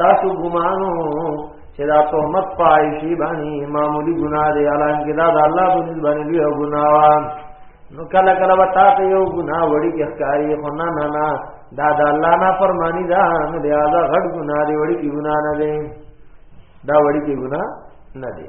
تاسو ګمانو چې دا تهمت پایشي باندې معمولی ګناه دی الان کې دا د الله په نسبت باندې یو ګناه وا نو کله کله وتا ته یو ګناه وړي کې ښکاری خو نه نه نه دا د الله نه فرمانی دا نو دی دا غټ ګناه دی وړي کې ګناه نه دی دا وړي کې ګناه نه دی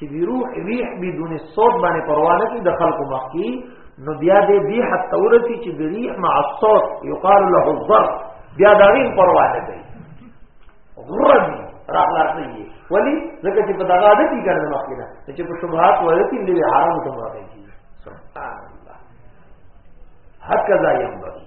چې دی روح ریح بدون صوت باندې پروا نه کوي د خلکو مخ کې نو بیا دې دې حتی ورته چې د ریح مع الصوت یقال له الظرف بیا دا غي پروا نه کوي غربي راغلار نه وي ولی ځکه چې په دغه عادت کې ګرځنه مخ کې نه چې په شبهات ورته لوي حرام ته مراجعه کوي سبحان الله هكذا ينبغي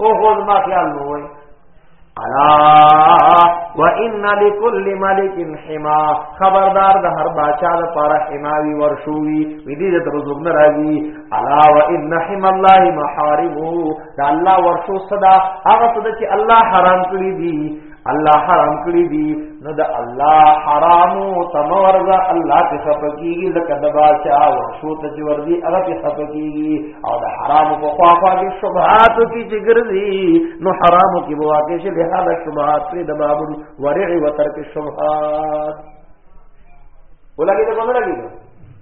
او خو ما خیال نو وای الا وان لكل ملك حما خبردار د هر بادشاہ د پاره حماوی ورشوي وی دې د رزق نه راځي الا وان حما الله محارمه دا الله ورشو صدا هغه صدا چې الله حرام کړی دي الله حرام کړی دي نو د الله حرامو تمورزا الله ته خپکیږي لکه د باچا او شو ته چې وردی هغه ته خپکیږي او د حرام په خواخوا کې شبهات کې چې ګرځي نو حرام کې بواکه شي له هغه شبهات په د باب ورع و ترک شبهات ولګي دا کومه لګي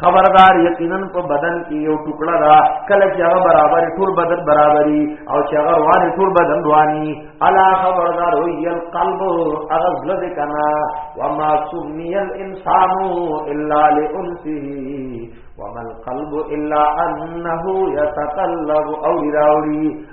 خبردار یقینا په بدن کې یو ټوکړه دا کله چې هغه برابر ټول بدن برابرۍ او چې هغه روان ټول بدن رواني الا خبردار وی القلب اغزل ذکنا وما سمي الانسان الا لانسه وما القلب الا انه يتقلب او يراوري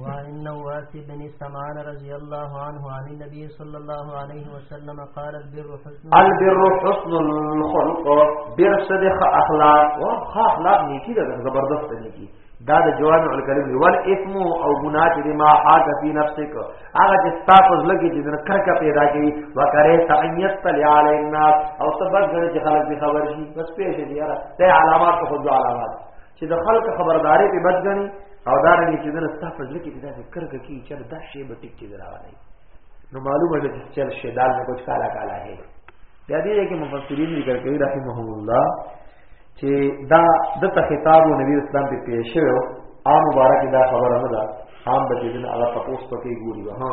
وعن نواس بن سمان رضي الله عنه عن النبي صلى الله عليه وسلم قال البر حسن البر حسن الخلق بر صدق اخلاق او اخلاق نیکی ده زبردست نیکی دا د جوان الکلم دی ول اسم او گناہ چې ما حاک فی نفسک هغه چې تاسو لګی چې در کرکا پیدا کی وکره تعیت تل علی الناس او تبغ چې خلک به خبر شي بس پیښه دی یاره ته علامات خو علامات چې د خلک خبرداري په بچ غني او دا رنګ چې دنه ستاسو په ځل کې دا فکر کوي چې دا شی به ټیک کې راوړي نو معلومه ده چې چل شی دال نه کوچ کالا کالا هي بیا دې کې مفسرین ذکر کوي رحمه الله چې دا د خطاب نبی اسلام په پیښ شو عام مبارک دا خبره نه ده عام بچی دن هغه تاسو پکې ګوري ها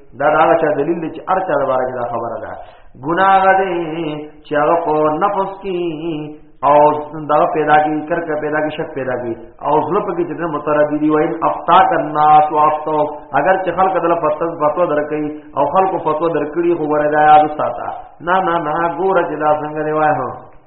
دا دا چا دلیل دی چې ارچا د بارے دا خبره ده ګناه غدي چې هغه په نفس کې او دا پیدا کی کر کر پیدا کی شک پیدا کی او ظلم کې چې متردی دی وای افتا کرنا تو افتو اگر چې خلق دل فتن فتو درکې او خلق فتو درکړي خو وردا یاد ساته نه نه نه ګور چې دا څنګه دی وای هو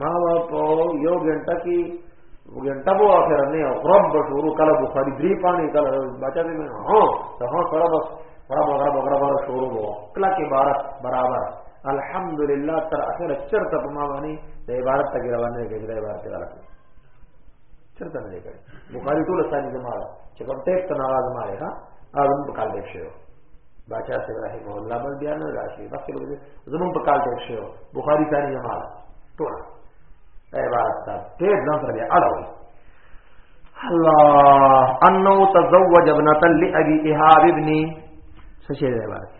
ما په یو غنټه کې غنټه وو اخر نه او رب شروع کله بخاری درې پانی کله بچا دې ها ته ها سره بس رب رب رب رب شروع وو کله کې عبارت برابر الحمدلله تر اخر چرته په ما باندې د عبارت ته روان نه کېږي د عبارت ته راځي چرته نه کېږي بخاری ټول ثاني زماره چې کوم ټیک ته ناراض ماره ها اړم په کال کې شوی باچا سے رحم الله بل بیا نه راشي بس له زمون په کال ټیک شو بخاری ثاني جمال ټول عبارت دا ډېر ځان سره بیا اړه وي الله انه تزوج ابنه لابي ايهاب ابن سشه عبارت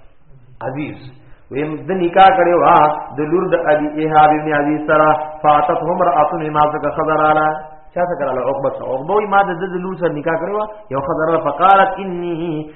عزیز ویم د نکاح کړي وا د لور د ابي ايهاب ابن عزيز سره فاتت هم راتن ما سره خضر اعلی چا سره کړه عقبه سره عقبه ما د د لور سره نکاح کړي وا یو خضر فقالت اني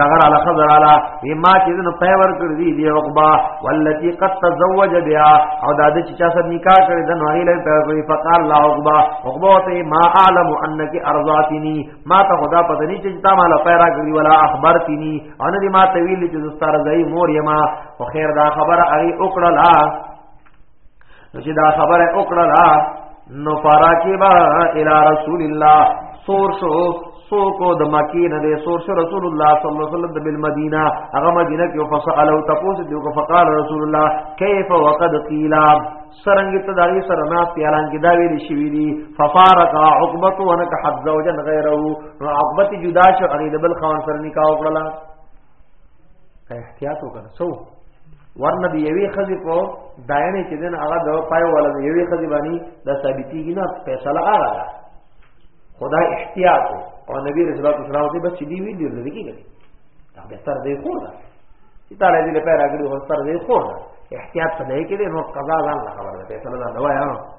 دغه علا خضر علا ما چې نو پي ور کړ دي دی عقبا والتي قد تزوج بها او دا د چا سره نکاح کړی د نو هیله په کوي فقال لا عقبا عقبا ته ما اعلم انك ارضاتني ما ته خدا پته نه چې تا مال پیرا کړی ولا اخبرتني ان دې ما طویل چې زستار ځای مور یما خو خیر دا خبر اغي وکړه چې دا خبره وکړه نو فراکبا الى رسول الله سور شو سو کو د مکی نه دی سور شو رسول الله صلی الله علیه وسلم د بل مدینه هغه مدینه کې فسالو تپوس دیو کو فقال رسول الله کیف وقد قیل سرنګ ته دای سره ناس پیالان کې دا ویل شي ویلی ففارق عقبت ونک حد زوجن غیره عقبت جدا شو غریب بل خوان سره نکاح وکړه که احتیاط وکړ سو ورنه دی یوې خزي په داینه کې دین هغه د پای ولا دی یوې خزي باندې د ثابتېږي نه فیصله هغه ده خدای احتیاط او نبی رسول الله صلی الله علیه وسلم بس دی وی دی لري کېږي دا به تر دې خور ده چې تعالی دې لپاره راغلی هو تر دې خور ده احتیاط ته نه کېږي نو قضا ځان خبره ده فیصله ده نو وایم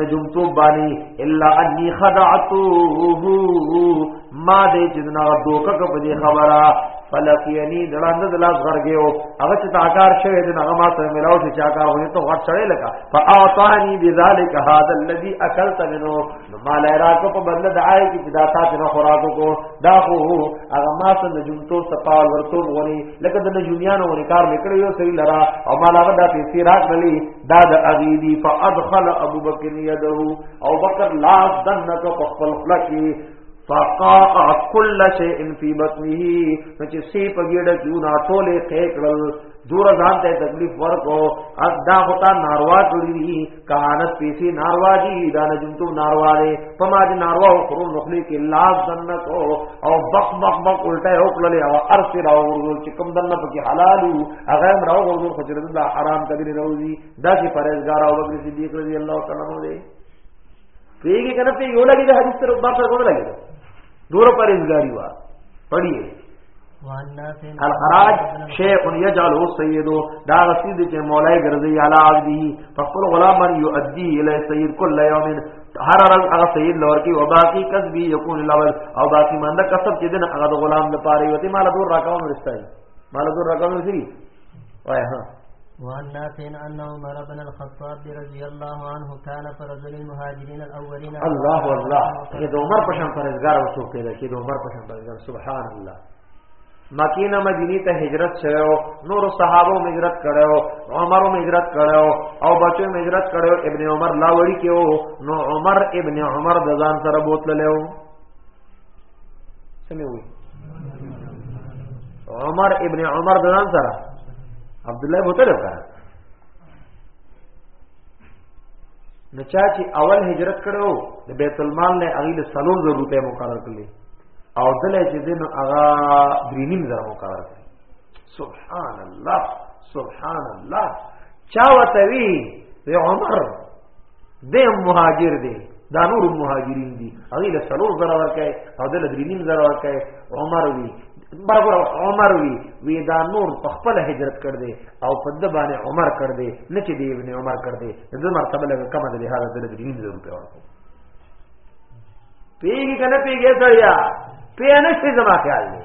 نجوم تو بانی الا انی خدعتوه ما دې چې نه دوکه په دې خبره فلقینی دلاند دلاس غرګیو هغه چې تاکار شوی دی هغه ما سره ملاو شي چې هغه وې ته غټ چړې لگا فاعطانی بذلک هذا الذي اكلت منه ما لا راکو په بدل د آی کې دا تاسو نه خوراکو کو دا خو هغه ما سره نجوم تو سپال ورته ونی لکه د نجومیانو ونی کار نکړیو صحیح لرا او ما لا دا پیسې راکړلې دا د اغیدی فادخل ابو بکر یده او بکر لا دنک په خپل خلکی فقاع كل شيء في بطنه چې سی په ګډه کیو نا ټوله کېکړل دور ځان ته تکلیف ورکو ادا هوتا ناروا جوړی دي کانت پیسي ناروا دي دا نه جنتو ناروا دي پما دي ناروا او خرو نخلي کې لاس دنه کو او بخ بخ بخ الټه او کړل او ارسه راو چې کوم دنه پکې حلالو هغه هم راو غوړو خو چې دا حرام کبیر روزي دا چې پرهیزګار او بکر صدیق رضی الله تعالی عنہ دی پیږي کنه په یو لګي د حدیث تر باب سره کوم لګي دور پرهیزګاری وا پڑھیے الخراج شیخ یجعله سیدو دا رسید چې مولای ګرځي علا عبدی فقل غلام یؤدی الی سید کل یوم هر ورځ هغه سید لور کی او باقی کسبی یکون الاول او باقی مانده کسب چې دین هغه غلام لپاره یو دی مال دور راکاو مرستای مال دور رقم سری وای ها وعن نافع أن عمر بن الخطاب رضي الله عنه كان فرض للمهاجرين الأولين الله والله چې د عمر په شان پرزګار وسو پیدا چې د عمر په شان پرزګار سبحان الله مکینه مدینی ته هجرت شوو نور صحابه هجرت کړو عمر هجرت کړو او بچو هجرت کړو ابن عمر لا وړي کېو نو عمر ابن عمر د ځان سره بوتللو سموي عمر ابن عمر دان سره عبد الله مطلب کا نو چا چې اول هجرت کړو د بیت المال نه اغیل سلور زر روپے مقرر کړل او دلې چې دین اغا درینیم زر مقرر کړل سبحان الله سبحان الله چا وتوی عمر دیم مهاجر دی دا نور مهاجرین دي هغه له سلور زره ورکه او د لدرینیم زره ورکه عمر وی برابر عمر وی وی دا نور په خپل هجرت کړ دې او په د باندې عمر کړ دې نه چې دی ابن عمر کړ دې د مرتبه له کم د لحاظ د لدرینیم زره په ورکو پیګی کنه پیګی سړیا پینې څه زما خیال دی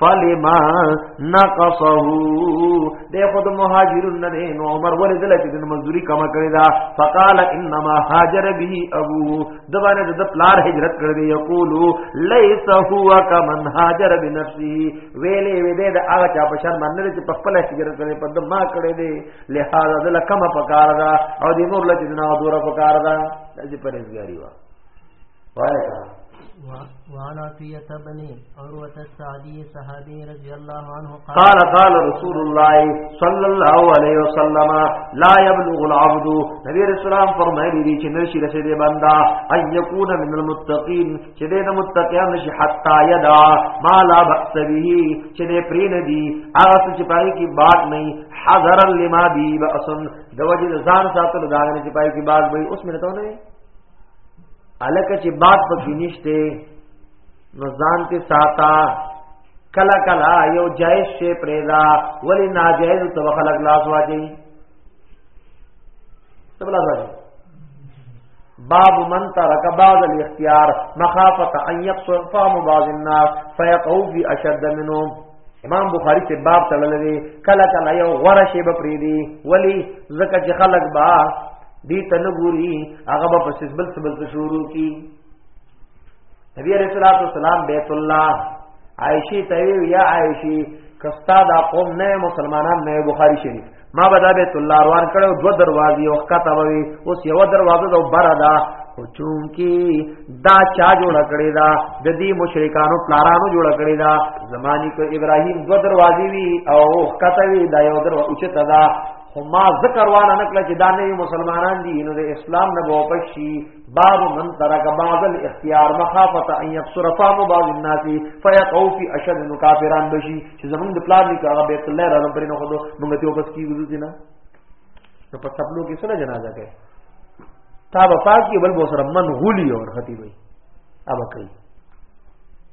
فلما نقصه ده خود مهاجرون نه نو عمر ولې دل چې د مزدوري کما کړی دا فقال انما هاجر به ابو دبانه د پلار هجرت کړی دی یقول ليس هو كمن هاجر بنفسه ویلې وې دې د هغه چا په شان باندې چې په خپل هجرت کړی په دم ما کړی دی لہذا دل کما پکار دا او دې نور لته نه دورا پکار دا چې پرېزګاری وا وعن عطية بن عروة السعدي صحابي رضي الله عنه قال قال قال رسول الله صلى الله عليه وسلم لا يبلغ العبد نبی رسول الله فرمایلی دی چې نشي رسې دی بندا ان يكون من المتقين چې دې د متقین نشي حتا يدا ما لا بأس به چې دې پرین دی هغه چې پای کی بات نه حذر لما بي بأسن د وجه ځان ساتل دا نه چې پای کی بات وي اوس مې ته نه الکه چې باد پکې نشته نو ځان ته ساته کلا کلا یو جایز شی پرېدا ولی ناجایز تو خلق لاس واجی تبلا ځای باب من ترک بعض الاختيار مخافه ان يقصر فهم بعض الناس فيقعوا في اشد منهم امام بخاری ته باب تړلې دي کله کله یو غره شی به پری دي ولی زکه چې خلق با دي تنګوري هغه به پس بل سبل شروع کی نبی علیہ الصلوۃ والسلام بیت الله عائشہ ته یا عائشہ کستا دا قوم نه مسلمانان نه بخاری شریف ما به دا بیت الله روان کړو دو دروازې او ښکته وي اوس یو دروازه د بره ده خو چونکی دا چا جوړ کړی دا د دې مشرکانو پلارانو جوړ کړی دا زمانی کو ابراهیم دو دروازې وی او ښکته وي دا یو دروازه اوچته ده خو ما ذکر وانا نکړه چې دا نه مسلمانان دي نو د اسلام نه وپشي باب من ترک بعض الاختيار مخافه ان يكسر فهم بعض الناس فيقوا في اشد مكافران بشي چې زمونږ د پلان نیکه هغه بیت الله راځم پرې نه خدو مونږ ته وبس کیږو دي نه نو په خپلو کې سره جنازه کوي تا به پاک کې بل بو سره من غولي او ختی وي ابا کوي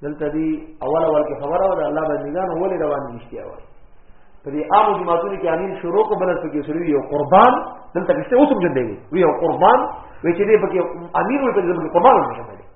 دلته دی اول اول کې خبره ولا الله بندگان ولې روان نشتی وای په دې عام جماعتونو کې امین شروع کو بلد پکې شروع یو قربان دلته کې اوس هم جندې وي یو قربان وی چې دې پکې امیر وي په دې کې قربان نشم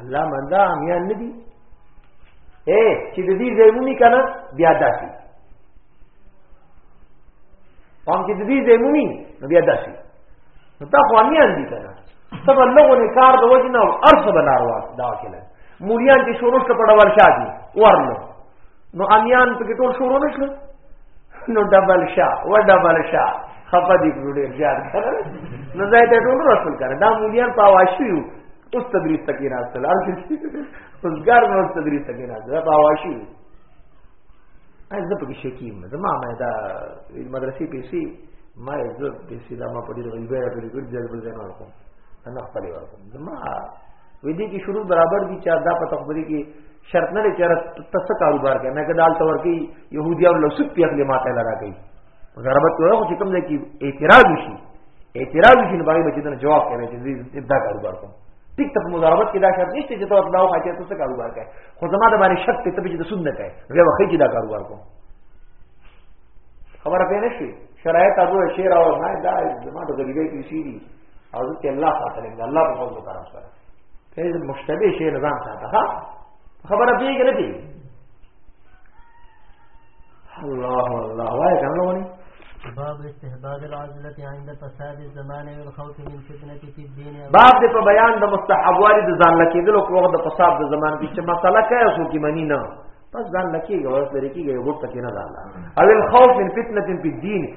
الله مندا امیان ندی اے چې د دې زمونی کنه بیا داسي پام چې د دې زمونی نو بیا داسي نو تا خو امیان دي کنه سب لغو نه کار د وجنه او ارث بناروا دا کله مولیان چې شروع کړه په ډول شادي ورنه نو امیان په ټول شروع نشله نو ډبل شا و ډبل شا خپه دي ګډیر جار کړه نو زه ته ټول رسول کړه دا مولیان په واشیو اوس تدریس تکي راځه لار کې اوس ګار نو تدریس تکي راځه دا باواشي از په کې شکیم زما مې دا مدرسې پیسې ما زه پیسې دا ما په دې غیبه راغلي ګر دې بل ځای نه ورکوم انا خپل ورکوم زما وې دې کې شروع برابر دي چې دا په تخبري کې شرط نه لري چې تاسو کاروبار کوي نه کدال تور کې يهوديان لوسک پیخلې ماته لرا کوي غربت کوي خو چې کوم ځای کې اعتراض وشي اعتراض وشي نو باغې بچی ته جواب کوي چې زه دا کاروبار کوم ټیک ته مضاربت کې دا شرط نشته چې تاسو دا وایي چې تاسو کاروبار کوي خو زما د باندې شرط ته چې د سود نه کوي بیا وخی چې دا کاروبار کوم خبره پېنه شي شرایط ابو شیر او ما دا زما د غریبې کې شي دي او ځکه الله خاطر الله په فضل کرم سره کله مشتبه شي نظام ساته ها خبره پیږي نه پیږي الله الله وای کنه ونی باب استحباب العزلة عند فساد الزمان والخوف من فتنة في الدين باب دې په بیان د مستحبوالي د ځان لکېدلو په وخت د فساد د زمان کې چې مسله کوي سو کې منی نه پس ځان لکېږي ورس لري کېږي ورته کې نه ځان او الخوف من فتنة في الدين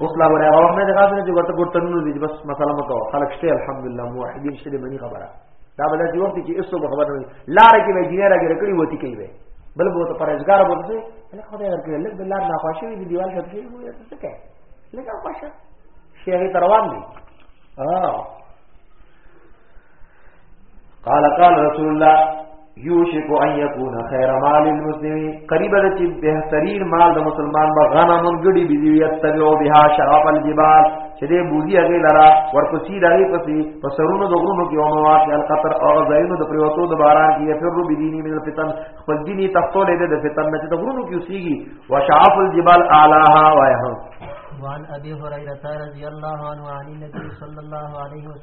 اوس لا ولا او نه غاز نه ورته ګټنو دي بس مثلا مکو خلک شته الحمدلله موحدین شته منی خبره دا بل چې وخت کې ایسو خبر نه لار کې مې دینه راګه رکړی وتی کوي به بل بوته پرهیزګار بوته له خدای ورکړي لږ بل لار نه خوښي دي دیوال شته شي وي څه کوي لږه خوښه شي هغه روان دي اه قال قال رسول الله یوشک ان یکون خیر مال المسلمین قریب ده چې بهترین مال د مسلمان به غنم ګډي بيزي یتبعو بها شراب الجبال چې دې بوزي هغه لرا ورپسې دغه پسې په سرونو د غرونو کې او مواقع القطر او غزاینو د پریوتو د باران کې یفر بدینی من الفتن خپل دیني تختو لیدې د فتن نه چې د غرونو کې اوسېږي وشعاف الجبال اعلاها وایه وعن ابي هريره رضي الله عنه عن النبي صلى الله عليه وسلم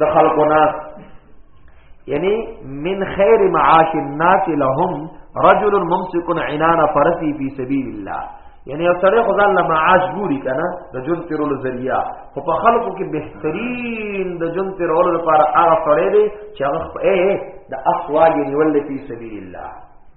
د خلقنا یعنی من خیر معاش الناس لهم رجل ممسک عنان فرسی فی سبیل الله یعنی یو سره خدای الله معاش ګوري کنه د جون تیرولو ذریعہ خو په خلکو کې بهترین د جون تیرولو لپاره هغه سره دی چې هغه د اصوال یعنی ول فی سبیل الله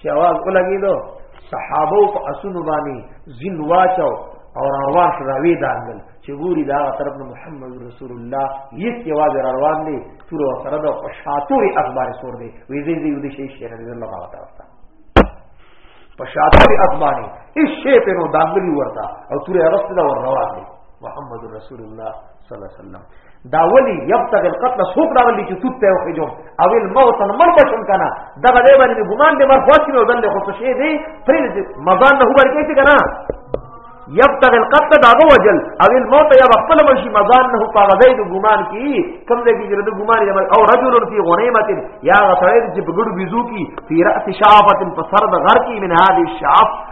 چې आवाज ولګیدو صحابه په اسونو باندې زین واچو او روان شو راوی دانګل چې ګوري دا طرف نه محمد رسول الله یک یواز روان دی تور سره د پښاتوري اخبار سور دی وی زی زی د شي شهر رضی الله تعالی تعالی پښاتوري اخبار هیڅ شی په نو دانګلی ورتا او تور ارسته دا ور روان دی محمد رسول الله صلی الله علیه وسلم دا ولی یبتغ القتل سوق دا ولی چې توت ته وخجو او الموت مر بشم کنه دا غلې باندې ګمان دې مر فوت کړو دل خو څه دی پرې دې مزان نه هوبر کېږي کنه یبتغ القتل دا وجل او الموت یا خپل مرشي مزان نه په غزې د ګمان کی کم دې کې د ګمان یې او رجل فی غنیمت یا غسړې چې بغړ بيزو کی فی راس شعفه په سر د غر کی من هذه الشعف